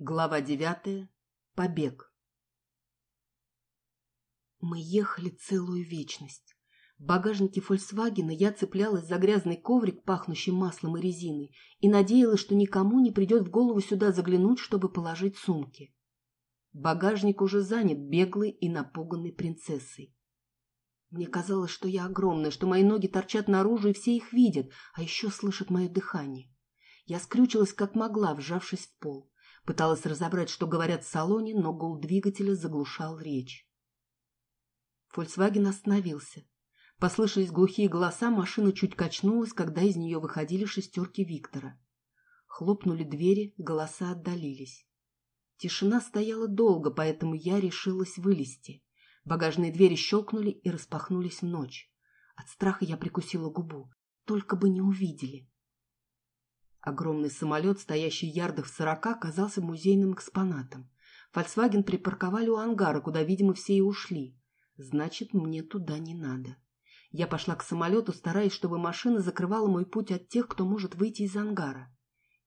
Глава девятая. Побег. Мы ехали целую вечность. В багажнике «Фольксвагена» я цеплялась за грязный коврик, пахнущий маслом и резиной, и надеялась, что никому не придет в голову сюда заглянуть, чтобы положить сумки. Багажник уже занят беглой и напуганной принцессой. Мне казалось, что я огромная, что мои ноги торчат наружу, и все их видят, а еще слышат мое дыхание. Я скрючилась как могла, вжавшись в пол. Пыталась разобрать, что говорят в салоне, но гул двигателя заглушал речь. Фольксваген остановился. Послышались глухие голоса, машина чуть качнулась, когда из нее выходили шестерки Виктора. Хлопнули двери, голоса отдалились. Тишина стояла долго, поэтому я решилась вылезти. Багажные двери щелкнули и распахнулись в ночь. От страха я прикусила губу. Только бы не увидели. Огромный самолет, стоящий ярдах в сорока, казался музейным экспонатом. «Фольксваген» припарковали у ангара, куда, видимо, все и ушли. Значит, мне туда не надо. Я пошла к самолету, стараясь, чтобы машина закрывала мой путь от тех, кто может выйти из ангара.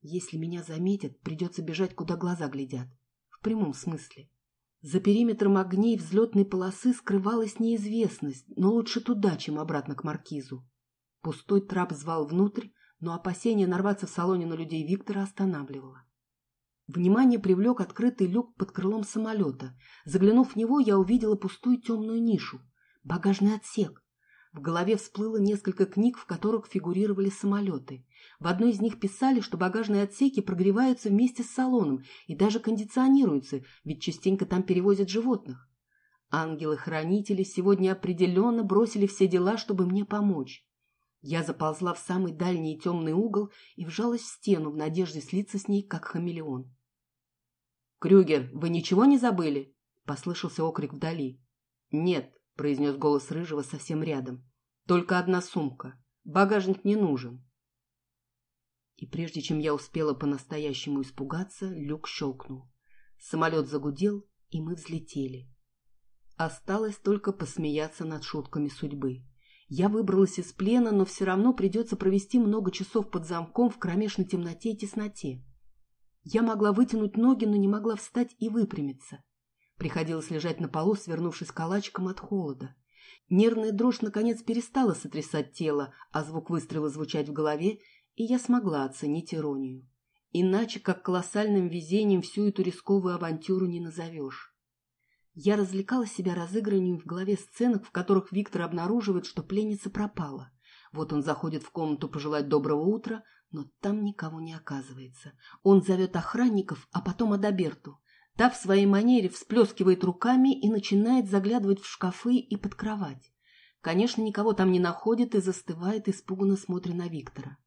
Если меня заметят, придется бежать, куда глаза глядят. В прямом смысле. За периметром огней взлетной полосы скрывалась неизвестность, но лучше туда, чем обратно к маркизу. Пустой трап звал внутрь, но опасение нарваться в салоне на людей Виктора останавливало. Внимание привлек открытый люк под крылом самолета. Заглянув в него, я увидела пустую темную нишу. Багажный отсек. В голове всплыло несколько книг, в которых фигурировали самолеты. В одной из них писали, что багажные отсеки прогреваются вместе с салоном и даже кондиционируются, ведь частенько там перевозят животных. Ангелы-хранители сегодня определенно бросили все дела, чтобы мне помочь. Я заползла в самый дальний темный угол и вжалась в стену в надежде слиться с ней, как хамелеон. «Крюгер, вы ничего не забыли?» — послышался окрик вдали. «Нет», — произнес голос Рыжего совсем рядом. «Только одна сумка. Багажник не нужен». И прежде чем я успела по-настоящему испугаться, люк щелкнул. Самолет загудел, и мы взлетели. Осталось только посмеяться над шутками судьбы. Я выбралась из плена, но все равно придется провести много часов под замком в кромешной темноте и тесноте. Я могла вытянуть ноги, но не могла встать и выпрямиться. Приходилось лежать на полу, свернувшись калачиком от холода. Нервная дрожь наконец перестала сотрясать тело, а звук выстрела звучать в голове, и я смогла оценить иронию. Иначе, как колоссальным везением, всю эту рисковую авантюру не назовешь. Я развлекала себя разыгрыванием в голове сценок, в которых Виктор обнаруживает, что пленница пропала. Вот он заходит в комнату пожелать доброго утра, но там никого не оказывается. Он зовет охранников, а потом Адаберту. Та в своей манере всплескивает руками и начинает заглядывать в шкафы и под кровать. Конечно, никого там не находит и застывает, испуганно смотря на Виктора.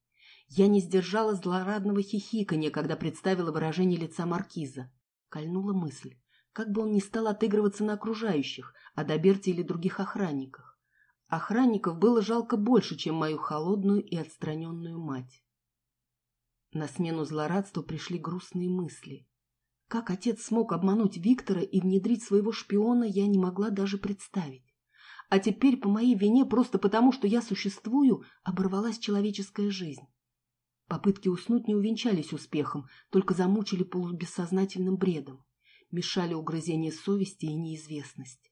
Я не сдержала злорадного хихиканья, когда представила выражение лица маркиза. Кольнула мысль как бы он ни стал отыгрываться на окружающих, о Доберте или других охранниках. Охранников было жалко больше, чем мою холодную и отстраненную мать. На смену злорадству пришли грустные мысли. Как отец смог обмануть Виктора и внедрить своего шпиона, я не могла даже представить. А теперь по моей вине, просто потому, что я существую, оборвалась человеческая жизнь. Попытки уснуть не увенчались успехом, только замучили полубессознательным бредом мешали угрызение совести и неизвестность.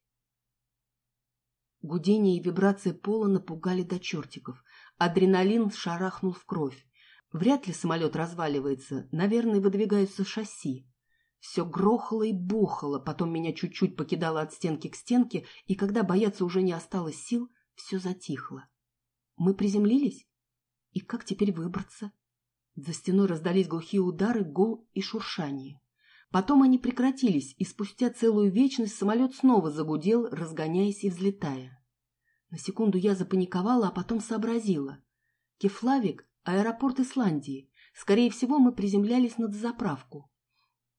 Гудение и вибрации пола напугали до чертиков. Адреналин шарахнул в кровь. Вряд ли самолет разваливается, наверное, выдвигаются шасси. Все грохало и бухало, потом меня чуть-чуть покидало от стенки к стенке, и когда бояться уже не осталось сил, все затихло. Мы приземлились? И как теперь выбраться? За стеной раздались глухие удары, гул и шуршание. Потом они прекратились, и спустя целую вечность самолет снова загудел, разгоняясь и взлетая. На секунду я запаниковала, а потом сообразила. Кефлавик — аэропорт Исландии. Скорее всего, мы приземлялись на дозаправку.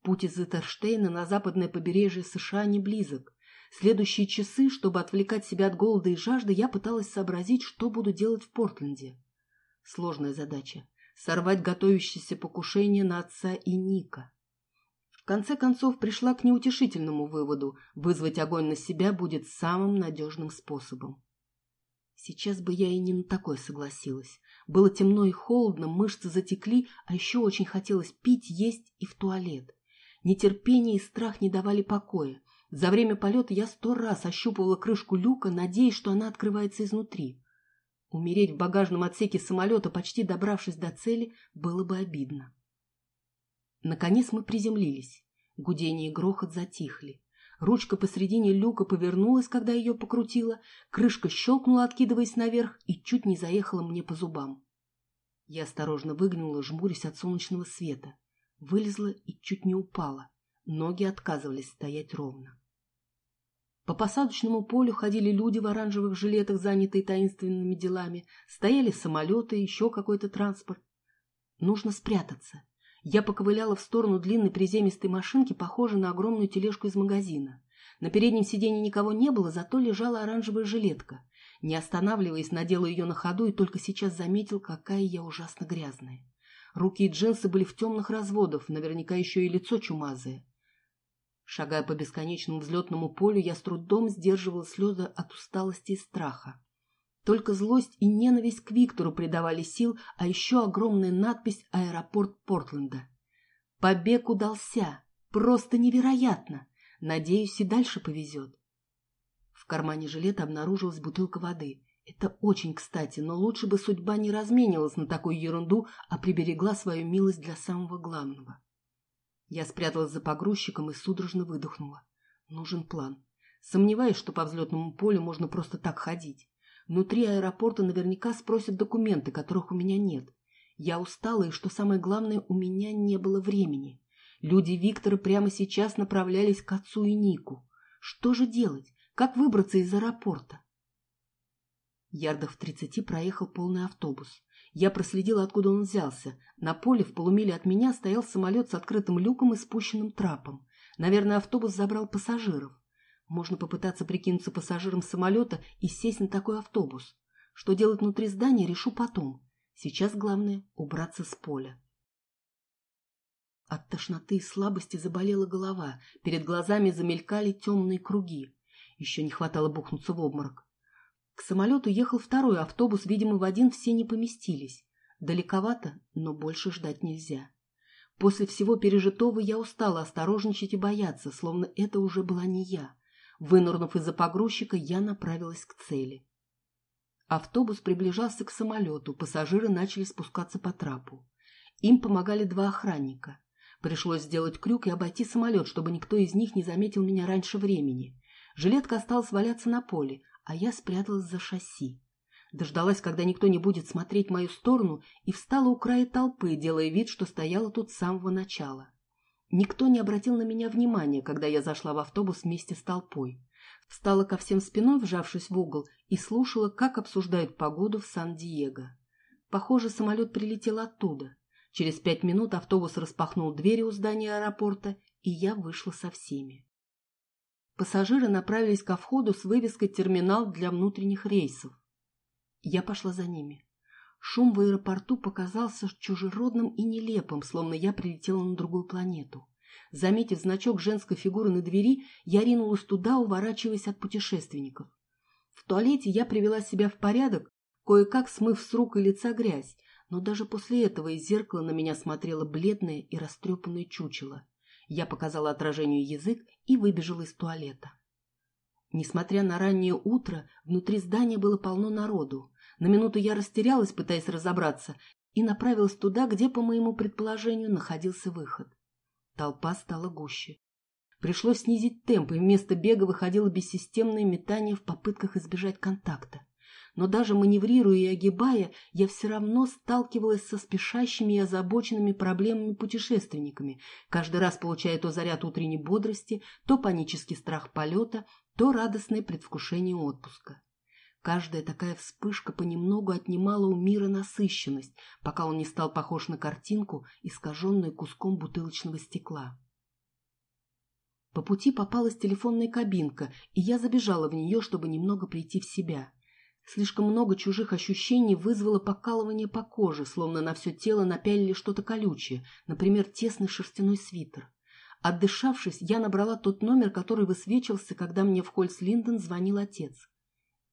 Путь из Этерштейна на западное побережье США не близок. Следующие часы, чтобы отвлекать себя от голода и жажды, я пыталась сообразить, что буду делать в Портленде. Сложная задача — сорвать готовящееся покушение на отца и Ника конце концов пришла к неутешительному выводу – вызвать огонь на себя будет самым надежным способом. Сейчас бы я и не на такое согласилась. Было темно и холодно, мышцы затекли, а еще очень хотелось пить, есть и в туалет. Нетерпение и страх не давали покоя. За время полета я сто раз ощупывала крышку люка, надеясь, что она открывается изнутри. Умереть в багажном отсеке самолета, почти добравшись до цели, было бы обидно. Наконец мы приземлились. Гудение и грохот затихли. Ручка посредине люка повернулась, когда ее покрутила, крышка щелкнула, откидываясь наверх, и чуть не заехала мне по зубам. Я осторожно выглянула, жмурясь от солнечного света. Вылезла и чуть не упала. Ноги отказывались стоять ровно. По посадочному полю ходили люди в оранжевых жилетах, занятые таинственными делами. Стояли самолеты, еще какой-то транспорт. Нужно спрятаться. Я поковыляла в сторону длинной приземистой машинки, похожей на огромную тележку из магазина. На переднем сиденье никого не было, зато лежала оранжевая жилетка. Не останавливаясь, надела ее на ходу и только сейчас заметил, какая я ужасно грязная. Руки и джинсы были в темных разводах, наверняка еще и лицо чумазое. Шагая по бесконечному взлетному полю, я с трудом сдерживал слезы от усталости и страха. Только злость и ненависть к Виктору придавали сил, а еще огромная надпись «Аэропорт Портленда». Побег удался. Просто невероятно. Надеюсь, и дальше повезет. В кармане жилета обнаружилась бутылка воды. Это очень кстати, но лучше бы судьба не разменилась на такую ерунду, а приберегла свою милость для самого главного. Я спряталась за погрузчиком и судорожно выдохнула. Нужен план. Сомневаюсь, что по взлетному полю можно просто так ходить. Внутри аэропорта наверняка спросят документы, которых у меня нет. Я устала, и, что самое главное, у меня не было времени. Люди Виктора прямо сейчас направлялись к отцу и Нику. Что же делать? Как выбраться из аэропорта? Ярдов в тридцати проехал полный автобус. Я проследила, откуда он взялся. На поле в полумиле от меня стоял самолет с открытым люком и спущенным трапом. Наверное, автобус забрал пассажиров. Можно попытаться прикинуться пассажиром самолета и сесть на такой автобус. Что делать внутри здания, решу потом. Сейчас главное – убраться с поля. От тошноты и слабости заболела голова, перед глазами замелькали темные круги. Еще не хватало бухнуться в обморок. К самолету ехал второй автобус, видимо, в один все не поместились. Далековато, но больше ждать нельзя. После всего пережитого я устала осторожничать и бояться, словно это уже была не я. Вынурнув из-за погрузчика, я направилась к цели. Автобус приближался к самолету, пассажиры начали спускаться по трапу. Им помогали два охранника. Пришлось сделать крюк и обойти самолет, чтобы никто из них не заметил меня раньше времени. Жилетка осталась валяться на поле, а я спряталась за шасси. Дождалась, когда никто не будет смотреть мою сторону, и встала у края толпы, делая вид, что стояла тут с самого начала. Никто не обратил на меня внимания, когда я зашла в автобус вместе с толпой. Встала ко всем спиной, вжавшись в угол, и слушала, как обсуждают погоду в Сан-Диего. Похоже, самолет прилетел оттуда. Через пять минут автобус распахнул двери у здания аэропорта, и я вышла со всеми. Пассажиры направились ко входу с вывеской «Терминал для внутренних рейсов». Я пошла за ними. Шум в аэропорту показался чужеродным и нелепым, словно я прилетела на другую планету. Заметив значок женской фигуры на двери, я ринулась туда, уворачиваясь от путешественников. В туалете я привела себя в порядок, кое-как смыв с рук и лица грязь, но даже после этого из зеркала на меня смотрело бледное и растрепанное чучело. Я показала отражению язык и выбежала из туалета. Несмотря на раннее утро, внутри здания было полно народу. На минуту я растерялась, пытаясь разобраться, и направилась туда, где, по моему предположению, находился выход. Толпа стала гуще. Пришлось снизить темп, и вместо бега выходило бессистемное метание в попытках избежать контакта но даже маневрируя и огибая, я все равно сталкивалась со спешащими и озабоченными проблемами путешественниками, каждый раз получая то заряд утренней бодрости, то панический страх полета, то радостное предвкушение отпуска. Каждая такая вспышка понемногу отнимала у мира насыщенность, пока он не стал похож на картинку, искаженную куском бутылочного стекла. По пути попалась телефонная кабинка, и я забежала в нее, чтобы немного прийти в себя. Слишком много чужих ощущений вызвало покалывание по коже, словно на все тело напялили что-то колючее, например, тесный шерстяной свитер. Отдышавшись, я набрала тот номер, который высвечивался, когда мне в Хольц-Линден звонил отец.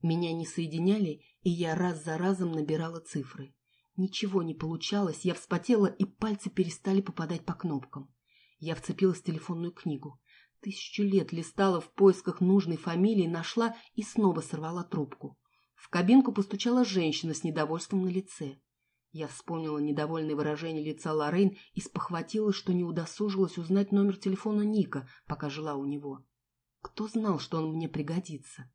Меня не соединяли, и я раз за разом набирала цифры. Ничего не получалось, я вспотела, и пальцы перестали попадать по кнопкам. Я вцепилась в телефонную книгу. Тысячу лет листала в поисках нужной фамилии, нашла и снова сорвала трубку. В кабинку постучала женщина с недовольством на лице. Я вспомнила недовольное выражение лица Лоррейн и спохватилась, что не удосужилась узнать номер телефона Ника, пока жила у него. Кто знал, что он мне пригодится?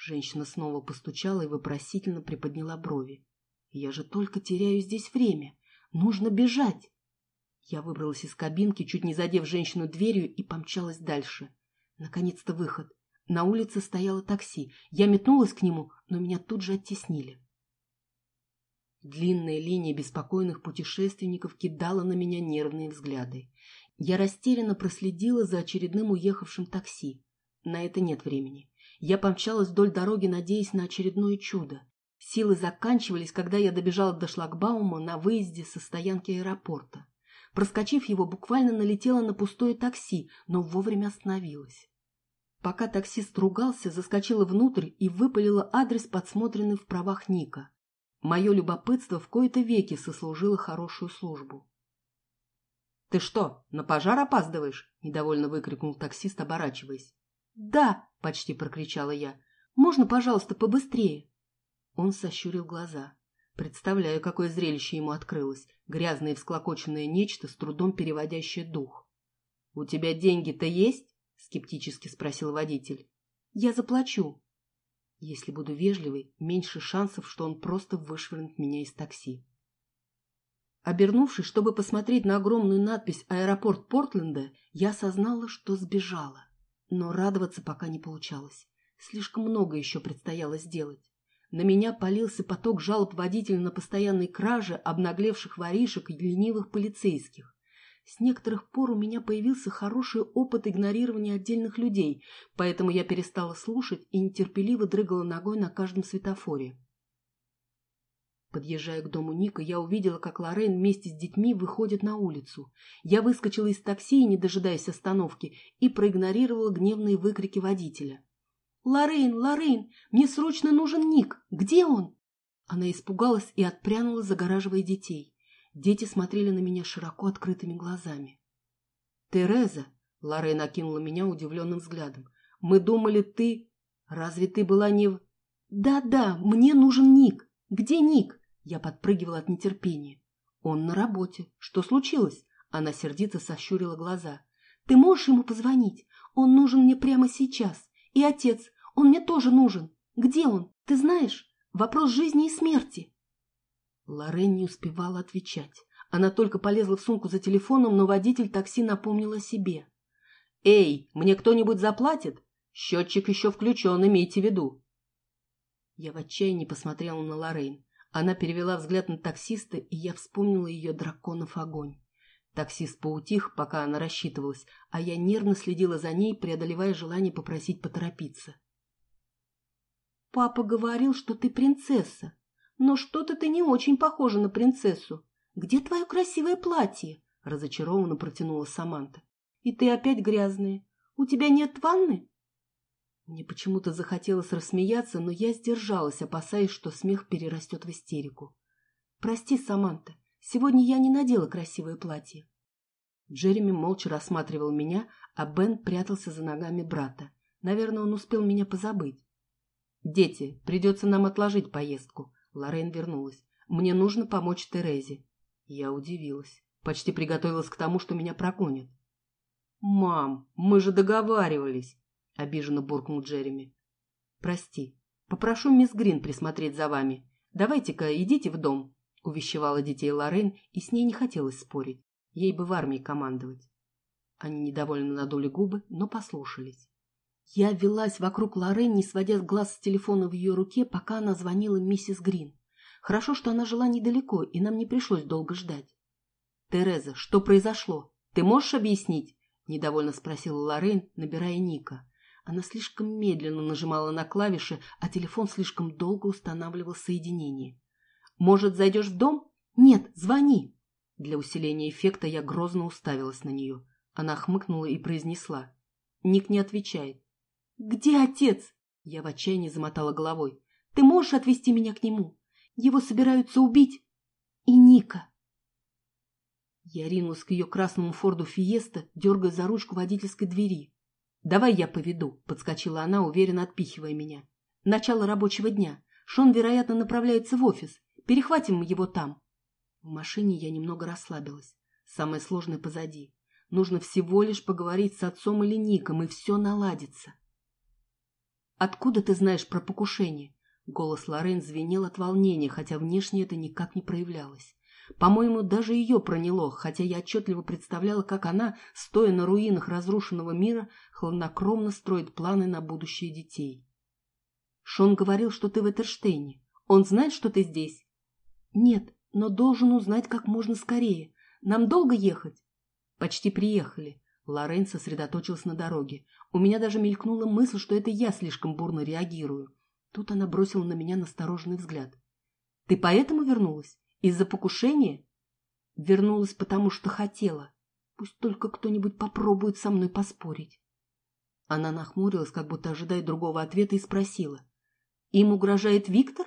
Женщина снова постучала и вопросительно приподняла брови. Я же только теряю здесь время. Нужно бежать. Я выбралась из кабинки, чуть не задев женщину дверью, и помчалась дальше. Наконец-то выход. На улице стояло такси. Я метнулась к нему, но меня тут же оттеснили. Длинная линия беспокойных путешественников кидала на меня нервные взгляды. Я растерянно проследила за очередным уехавшим такси. На это нет времени. Я помчалась вдоль дороги, надеясь на очередное чудо. Силы заканчивались, когда я добежала до шлагбаума на выезде со стоянки аэропорта. Проскочив его, буквально налетела на пустое такси, но вовремя остановилась. Пока таксист ругался, заскочила внутрь и выпалила адрес, подсмотренный в правах Ника. Мое любопытство в кои-то веки сослужило хорошую службу. — Ты что, на пожар опаздываешь? — недовольно выкрикнул таксист, оборачиваясь. — Да, — почти прокричала я. — Можно, пожалуйста, побыстрее? Он сощурил глаза. Представляю, какое зрелище ему открылось. Грязное и всклокоченное нечто, с трудом переводящее дух. — У тебя деньги-то есть? — скептически спросил водитель. — Я заплачу. Если буду вежливой, меньше шансов, что он просто вышвырнет меня из такси. Обернувшись, чтобы посмотреть на огромную надпись «Аэропорт Портленда», я осознала, что сбежала. Но радоваться пока не получалось. Слишком много еще предстояло сделать. На меня полился поток жалоб водителя на постоянной краже, обнаглевших воришек и ленивых полицейских. С некоторых пор у меня появился хороший опыт игнорирования отдельных людей, поэтому я перестала слушать и нетерпеливо дрыгала ногой на каждом светофоре. Подъезжая к дому Ника, я увидела, как Лорен вместе с детьми выходит на улицу. Я выскочила из такси, не дожидаясь остановки, и проигнорировала гневные выкрики водителя. «Лоррейн, Лоррейн, мне срочно нужен Ник! Где он?» Она испугалась и отпрянула, загораживая детей. Дети смотрели на меня широко открытыми глазами. «Тереза!» — Лоррейн окинула меня удивленным взглядом. «Мы думали, ты... Разве ты была не в...» «Да-да, мне нужен Ник! Где Ник?» Я подпрыгивала от нетерпения. «Он на работе. Что случилось?» Она сердито сощурила глаза. «Ты можешь ему позвонить? Он нужен мне прямо сейчас. И отец, он мне тоже нужен. Где он? Ты знаешь? Вопрос жизни и смерти. Лорен не успевала отвечать. Она только полезла в сумку за телефоном, но водитель такси напомнил о себе. «Эй, мне кто-нибудь заплатит? Счетчик еще включен, имейте в виду». Я в отчаянии посмотрела на Лоррейн. Она перевела взгляд на таксиста, и я вспомнила ее драконов огонь. Таксист поутих, пока она рассчитывалась, а я нервно следила за ней, преодолевая желание попросить поторопиться. Папа говорил, что ты принцесса. Но что-то ты не очень похожа на принцессу. Где твое красивое платье? Разочарованно протянула Саманта. И ты опять грязная. У тебя нет ванны? Мне почему-то захотелось рассмеяться, но я сдержалась, опасаясь, что смех перерастет в истерику. Прости, Саманта, сегодня я не надела красивое платье. Джереми молча рассматривал меня, а Бен прятался за ногами брата. Наверное, он успел меня позабыть. «Дети, придется нам отложить поездку». Лорен вернулась. «Мне нужно помочь Терезе». Я удивилась. Почти приготовилась к тому, что меня прогонят. «Мам, мы же договаривались!» — обиженно буркнул Джереми. «Прости. Попрошу мисс Грин присмотреть за вами. Давайте-ка идите в дом», — увещевала детей Лорен, и с ней не хотелось спорить. Ей бы в армии командовать. Они недовольно надули губы, но послушались. Я велась вокруг Лорен, не сводя глаз с телефона в ее руке, пока она звонила миссис Грин. Хорошо, что она жила недалеко, и нам не пришлось долго ждать. «Тереза, что произошло? Ты можешь объяснить?» – недовольно спросила Лорен, набирая Ника. Она слишком медленно нажимала на клавиши, а телефон слишком долго устанавливал соединение. «Может, зайдешь в дом?» «Нет, звони!» Для усиления эффекта я грозно уставилась на нее. Она хмыкнула и произнесла. Ник не отвечает. «Где отец?» Я в отчаянии замотала головой. «Ты можешь отвезти меня к нему? Его собираются убить. И Ника». Я ринулась к ее красному форду Фиеста, дергая за ручку водительской двери. «Давай я поведу», — подскочила она, уверенно отпихивая меня. «Начало рабочего дня. Шон, вероятно, направляется в офис. Перехватим его там». В машине я немного расслабилась. Самое сложное позади. Нужно всего лишь поговорить с отцом или Ником, и все наладится. «Откуда ты знаешь про покушение?» Голос Лорен звенел от волнения, хотя внешне это никак не проявлялось. По-моему, даже ее проняло, хотя я отчетливо представляла, как она, стоя на руинах разрушенного мира, хладнокровно строит планы на будущее детей. «Шон говорил, что ты в Этерштейне. Он знает, что ты здесь?» «Нет, но должен узнать как можно скорее. Нам долго ехать?» «Почти приехали». Лорен сосредоточилась на дороге. У меня даже мелькнула мысль, что это я слишком бурно реагирую. Тут она бросила на меня настороженный взгляд. «Ты поэтому вернулась? Из-за покушения?» «Вернулась, потому что хотела. Пусть только кто-нибудь попробует со мной поспорить». Она нахмурилась, как будто ожидая другого ответа, и спросила. «Им угрожает Виктор?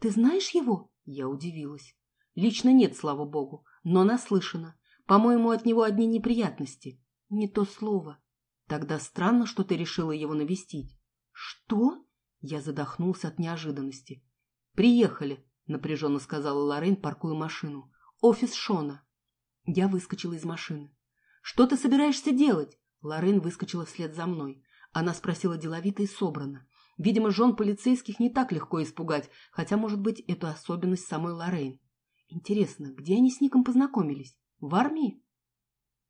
Ты знаешь его?» Я удивилась. «Лично нет, слава богу, но наслышана. По-моему, от него одни неприятности. Не то слово. Тогда странно, что ты решила его навестить. Что? Я задохнулся от неожиданности. Приехали, напряженно сказала Лорен, паркуя машину. Офис Шона. Я выскочила из машины. Что ты собираешься делать? Лорен выскочила вслед за мной. Она спросила деловито и собрано. Видимо, жен полицейских не так легко испугать, хотя, может быть, это особенность самой Лоррейн. Интересно, где они с Ником познакомились? В армии?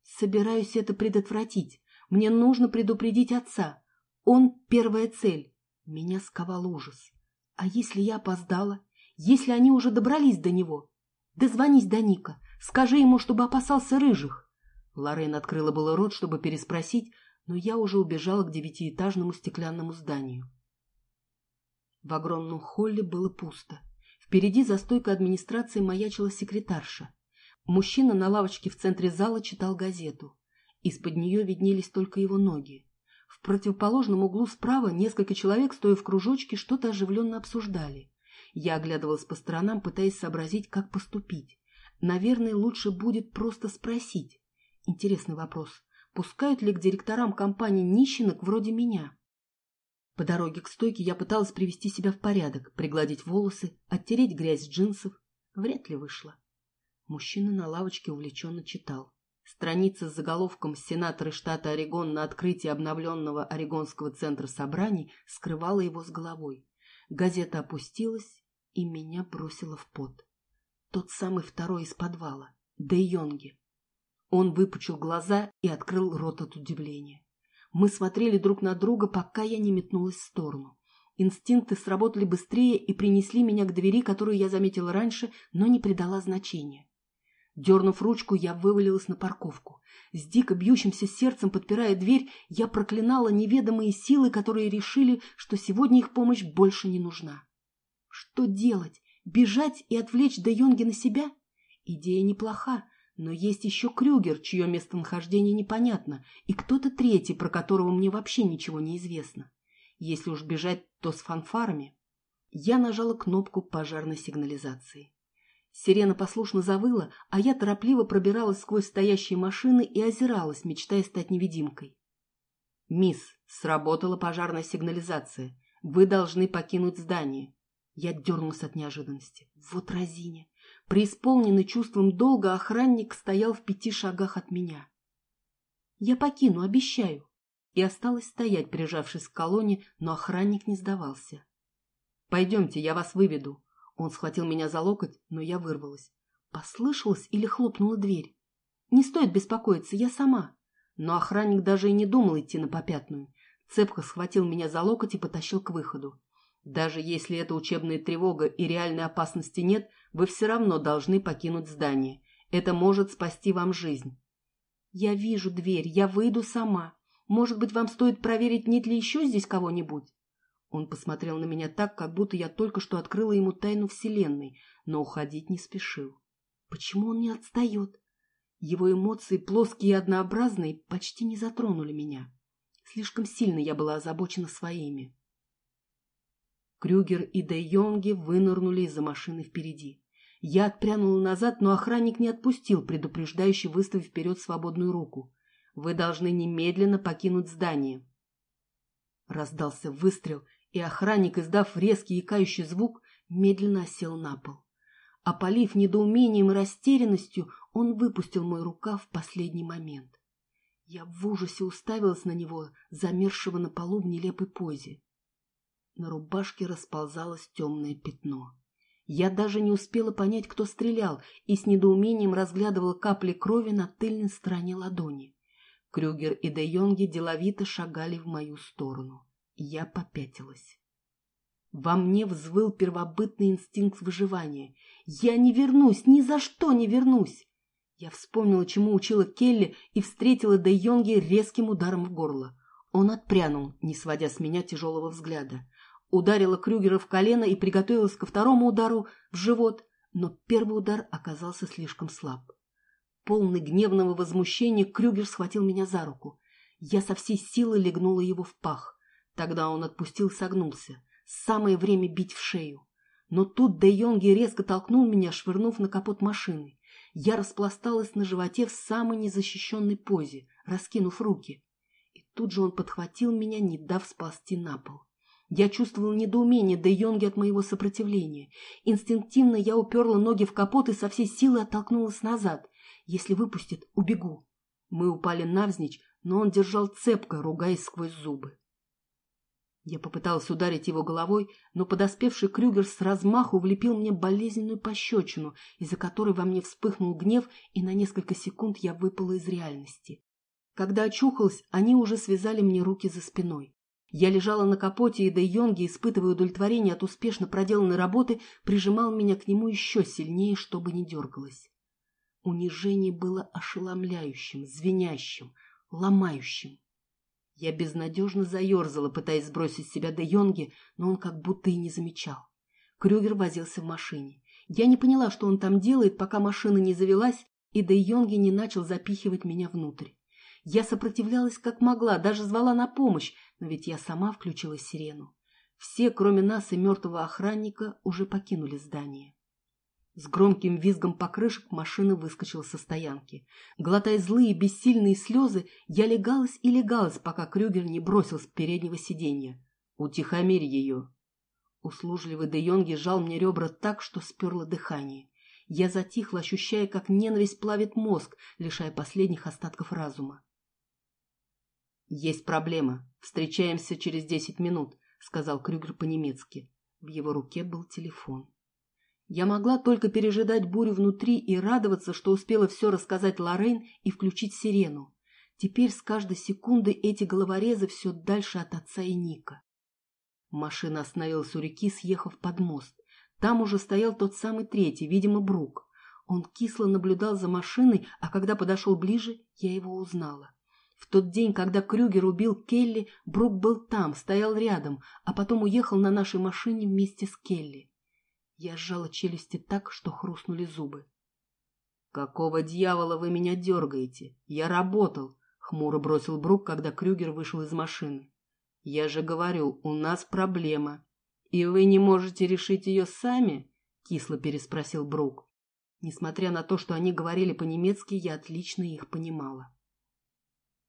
Собираюсь это предотвратить. Мне нужно предупредить отца. Он первая цель. Меня сковал ужас. А если я опоздала? Если они уже добрались до него? Дозвонись до Ника. Скажи ему, чтобы опасался рыжих. Лорен открыла было рот, чтобы переспросить, но я уже убежала к девятиэтажному стеклянному зданию. В огромном холле было пусто. Впереди за стойкой администрации маячила секретарша. Мужчина на лавочке в центре зала читал газету. Из-под нее виднелись только его ноги. В противоположном углу справа несколько человек, стоя в кружочке, что-то оживленно обсуждали. Я оглядывалась по сторонам, пытаясь сообразить, как поступить. Наверное, лучше будет просто спросить. Интересный вопрос. Пускают ли к директорам компании нищенок вроде меня? По дороге к стойке я пыталась привести себя в порядок, пригладить волосы, оттереть грязь джинсов. Вряд ли вышло. Мужчина на лавочке увлеченно читал. Страница с заголовком «Сенаторы штата Орегон на открытии обновленного Орегонского центра собраний» скрывала его с головой. Газета опустилась, и меня бросило в пот. Тот самый второй из подвала, Де Йонги. Он выпучил глаза и открыл рот от удивления. Мы смотрели друг на друга, пока я не метнулась в сторону. Инстинкты сработали быстрее и принесли меня к двери, которую я заметила раньше, но не придала значения. Дернув ручку, я вывалилась на парковку. С дико бьющимся сердцем, подпирая дверь, я проклинала неведомые силы, которые решили, что сегодня их помощь больше не нужна. Что делать? Бежать и отвлечь Де на себя? Идея неплоха, но есть еще Крюгер, чье местонахождение непонятно, и кто-то третий, про которого мне вообще ничего не известно. Если уж бежать, то с фанфарами. Я нажала кнопку пожарной сигнализации. Сирена послушно завыла, а я торопливо пробиралась сквозь стоящие машины и озиралась, мечтая стать невидимкой. «Мисс, сработала пожарная сигнализация. Вы должны покинуть здание». Я дернулась от неожиданности. Вот разиня. Преисполненный чувством долга, охранник стоял в пяти шагах от меня. «Я покину, обещаю!» И осталась стоять, прижавшись к колонне, но охранник не сдавался. «Пойдемте, я вас выведу». Он схватил меня за локоть, но я вырвалась. Послышалась или хлопнула дверь. «Не стоит беспокоиться, я сама». Но охранник даже и не думал идти на попятную. Цепко схватил меня за локоть и потащил к выходу. Даже если это учебная тревога и реальной опасности нет, вы все равно должны покинуть здание. Это может спасти вам жизнь. Я вижу дверь, я выйду сама. Может быть, вам стоит проверить, нет ли еще здесь кого-нибудь? Он посмотрел на меня так, как будто я только что открыла ему тайну Вселенной, но уходить не спешил. Почему он не отстает? Его эмоции, плоские и однообразные, почти не затронули меня. Слишком сильно я была озабочена своими. Крюгер и Де Йонги вынырнули из-за машины впереди. Я отпрянула назад, но охранник не отпустил, предупреждающий, выставив вперед свободную руку. «Вы должны немедленно покинуть здание». Раздался выстрел, и охранник, издав резкий икающий звук, медленно осел на пол. Опалив недоумением и растерянностью, он выпустил мой рукав в последний момент. Я в ужасе уставилась на него, замерзшего на полу в нелепой позе. На рубашке расползалось темное пятно. Я даже не успела понять, кто стрелял, и с недоумением разглядывала капли крови на тыльной стороне ладони. Крюгер и Де Йонги деловито шагали в мою сторону. Я попятилась. Во мне взвыл первобытный инстинкт выживания. Я не вернусь, ни за что не вернусь. Я вспомнила, чему учила Келли, и встретила Де Йонги резким ударом в горло. Он отпрянул, не сводя с меня тяжелого взгляда. Ударила Крюгера в колено и приготовилась ко второму удару в живот, но первый удар оказался слишком слаб. Полный гневного возмущения Крюгер схватил меня за руку. Я со всей силы легнула его в пах. Тогда он отпустил согнулся. Самое время бить в шею. Но тут Де Йонги резко толкнул меня, швырнув на капот машины. Я распласталась на животе в самой незащищенной позе, раскинув руки. И тут же он подхватил меня, не дав сползти на пол. Я чувствовала недоумение Де Йонги от моего сопротивления. Инстинктивно я уперла ноги в капот и со всей силы оттолкнулась назад. Если выпустит, убегу. Мы упали навзничь, но он держал цепко, ругаясь сквозь зубы. Я попыталась ударить его головой, но подоспевший Крюгер с размаху влепил мне болезненную пощечину, из-за которой во мне вспыхнул гнев, и на несколько секунд я выпала из реальности. Когда очухалась, они уже связали мне руки за спиной. Я лежала на капоте, и Де Йонги, испытывая удовлетворение от успешно проделанной работы, прижимал меня к нему еще сильнее, чтобы не дергалось. Унижение было ошеломляющим, звенящим, ломающим. Я безнадежно заерзала, пытаясь сбросить с себя Де Йонги, но он как будто и не замечал. Крюгер возился в машине. Я не поняла, что он там делает, пока машина не завелась, и Де Йонги не начал запихивать меня внутрь. Я сопротивлялась как могла, даже звала на помощь, но ведь я сама включила сирену. Все, кроме нас и мертвого охранника, уже покинули здание. С громким визгом покрышек машина выскочила со стоянки. Глотая злые бессильные слезы, я легалась и легалась, пока Крюгер не бросил с переднего сиденья. «Утихомирь ее!» Услужливый Де Йонги сжал мне ребра так, что сперло дыхание. Я затихла, ощущая, как ненависть плавит мозг, лишая последних остатков разума. «Есть проблема. Встречаемся через десять минут», — сказал Крюгер по-немецки. В его руке был телефон. Я могла только пережидать бурю внутри и радоваться, что успела все рассказать Лоррейн и включить сирену. Теперь с каждой секунды эти головорезы все дальше от отца и Ника. Машина остановилась у реки, съехав под мост. Там уже стоял тот самый третий, видимо, Брук. Он кисло наблюдал за машиной, а когда подошел ближе, я его узнала. В тот день, когда Крюгер убил Келли, Брук был там, стоял рядом, а потом уехал на нашей машине вместе с Келли. Я сжала челюсти так, что хрустнули зубы. «Какого дьявола вы меня дергаете? Я работал!» — хмуро бросил Брук, когда Крюгер вышел из машины. «Я же говорю, у нас проблема. И вы не можете решить ее сами?» — кисло переспросил Брук. Несмотря на то, что они говорили по-немецки, я отлично их понимала.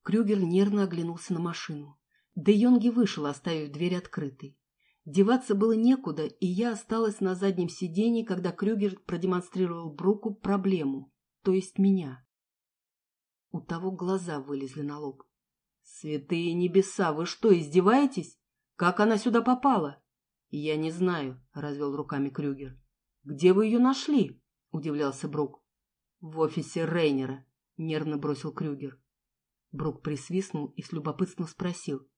Крюгер нервно оглянулся на машину. Де Йонги вышел, оставив дверь открытой. Деваться было некуда, и я осталась на заднем сиденье, когда Крюгер продемонстрировал Бруку проблему, то есть меня. У того глаза вылезли на лоб. «Святые небеса, вы что, издеваетесь? Как она сюда попала?» «Я не знаю», — развел руками Крюгер. «Где вы ее нашли?» — удивлялся Брук. «В офисе Рейнера», — нервно бросил Крюгер. Брук присвистнул и с любопытством спросил.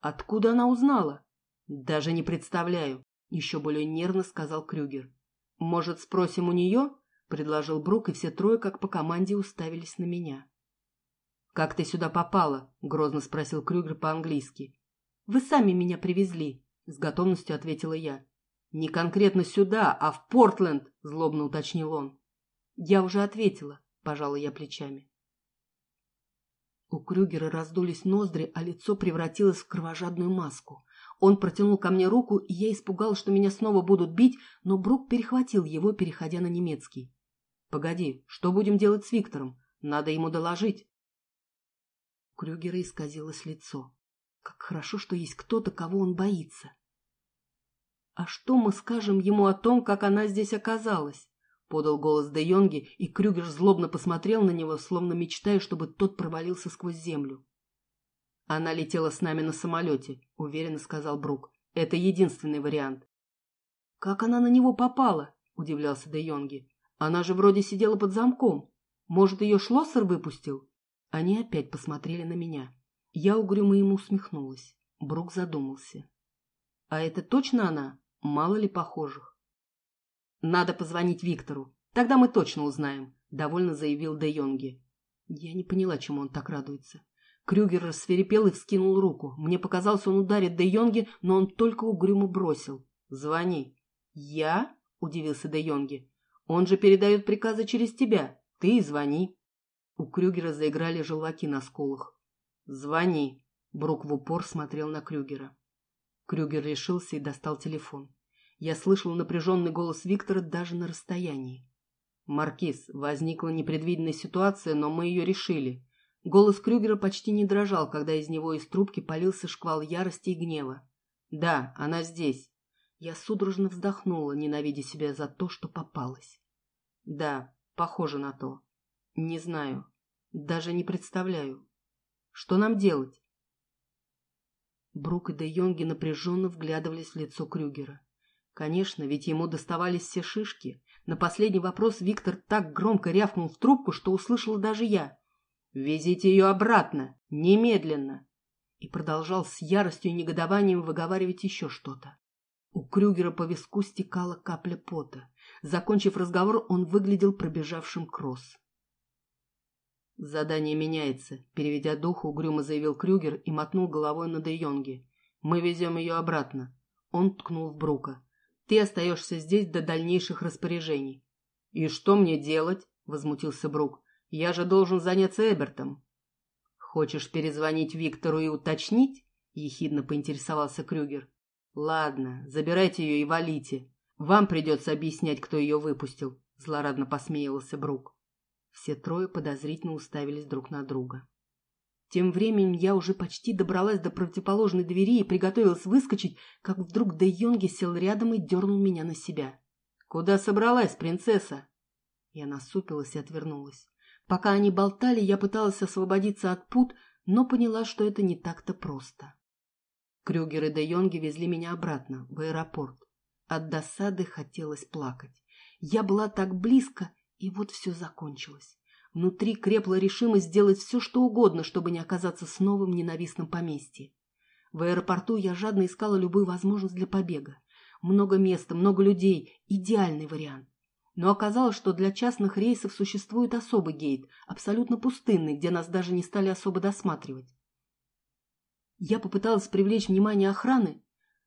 «Откуда она узнала?» «Даже не представляю», — еще более нервно сказал Крюгер. «Может, спросим у нее?» — предложил Брук, и все трое, как по команде, уставились на меня. «Как ты сюда попала?» — грозно спросил Крюгер по-английски. «Вы сами меня привезли», — с готовностью ответила я. «Не конкретно сюда, а в Портленд», — злобно уточнил он. «Я уже ответила», — пожала я плечами. У Крюгера раздулись ноздри, а лицо превратилось в кровожадную маску. Он протянул ко мне руку, и я испугалась, что меня снова будут бить, но Брук перехватил его, переходя на немецкий. «Погоди, что будем делать с Виктором? Надо ему доложить». Крюгера исказилось лицо. Как хорошо, что есть кто-то, кого он боится. «А что мы скажем ему о том, как она здесь оказалась?» — подал голос Де Йонги, и Крюгер злобно посмотрел на него, словно мечтая, чтобы тот провалился сквозь землю. «Она летела с нами на самолете», — уверенно сказал Брук. «Это единственный вариант». «Как она на него попала?» — удивлялся Де Йонги. «Она же вроде сидела под замком. Может, ее Шлоссер выпустил?» Они опять посмотрели на меня. Я угрюмо ему усмехнулась. Брук задумался. «А это точно она? Мало ли похожих?» «Надо позвонить Виктору. Тогда мы точно узнаем», — довольно заявил Де Йонги. Я не поняла, чему он так радуется. Крюгер рассверепел и вскинул руку. Мне показалось, он ударит Де Йонги, но он только угрюмо бросил. «Звони». «Я?» — удивился Де Йонги. «Он же передает приказы через тебя. Ты и звони». У Крюгера заиграли желваки на скулах. «Звони». Брук в упор смотрел на Крюгера. Крюгер решился и достал телефон. Я слышал напряженный голос Виктора даже на расстоянии. «Маркиз, возникла непредвиденная ситуация, но мы ее решили. Голос Крюгера почти не дрожал, когда из него из трубки полился шквал ярости и гнева. «Да, она здесь». Я судорожно вздохнула, ненавидя себя за то, что попалась. «Да, похоже на то. Не знаю. Даже не представляю. Что нам делать?» Брук и Де Йонги напряженно вглядывались в лицо Крюгера. Конечно, ведь ему доставались все шишки. На последний вопрос Виктор так громко рявкнул в трубку, что услышала даже я. «Везите ее обратно! Немедленно!» И продолжал с яростью и негодованием выговаривать еще что-то. У Крюгера по виску стекала капля пота. Закончив разговор, он выглядел пробежавшим кросс. «Задание меняется», — переведя дух, угрюмо заявил Крюгер и мотнул головой на Де Йонге. «Мы везем ее обратно». Он ткнул в Брука. «Ты остаешься здесь до дальнейших распоряжений». «И что мне делать?» — возмутился Брук. Я же должен заняться Эбертом. Хочешь перезвонить Виктору и уточнить? Ехидно поинтересовался Крюгер. Ладно, забирайте ее и валите. Вам придется объяснять, кто ее выпустил. Злорадно посмеялся Брук. Все трое подозрительно уставились друг на друга. Тем временем я уже почти добралась до противоположной двери и приготовилась выскочить, как вдруг Де Йонги сел рядом и дернул меня на себя. «Куда собралась, принцесса?» Я насупилась и отвернулась. Пока они болтали, я пыталась освободиться от пут, но поняла, что это не так-то просто. Крюгер и Де Йонги везли меня обратно, в аэропорт. От досады хотелось плакать. Я была так близко, и вот все закончилось. Внутри крепла решимость сделать все, что угодно, чтобы не оказаться снова в ненавистном поместье. В аэропорту я жадно искала любую возможность для побега. Много места, много людей. Идеальный вариант. Но оказалось, что для частных рейсов существует особый гейт, абсолютно пустынный, где нас даже не стали особо досматривать. Я попыталась привлечь внимание охраны,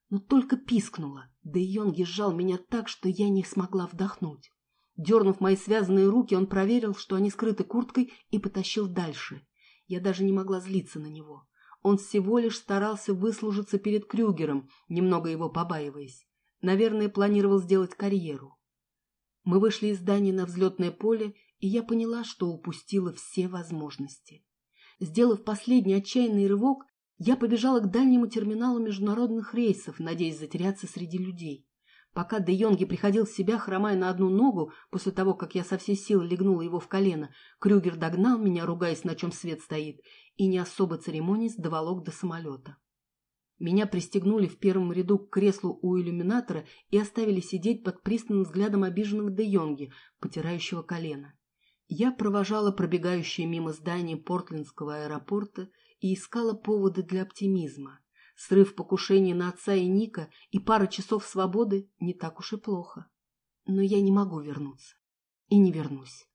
но только пискнула. Да и Йонги сжал меня так, что я не смогла вдохнуть. Дернув мои связанные руки, он проверил, что они скрыты курткой, и потащил дальше. Я даже не могла злиться на него. Он всего лишь старался выслужиться перед Крюгером, немного его побаиваясь. Наверное, планировал сделать карьеру. Мы вышли из здания на взлетное поле, и я поняла, что упустила все возможности. Сделав последний отчаянный рывок, я побежала к дальнему терминалу международных рейсов, надеясь затеряться среди людей. Пока Де Йонги приходил в себя, хромая на одну ногу, после того, как я со всей силы легнула его в колено, Крюгер догнал меня, ругаясь, на чем свет стоит, и не особо церемонясь доволок до самолета. Меня пристегнули в первом ряду к креслу у иллюминатора и оставили сидеть под пристальным взглядом обиженного Де Йонги, потирающего колено. Я провожала пробегающие мимо здания Портлендского аэропорта и искала поводы для оптимизма. Срыв покушения на отца и Ника и пара часов свободы не так уж и плохо. Но я не могу вернуться. И не вернусь.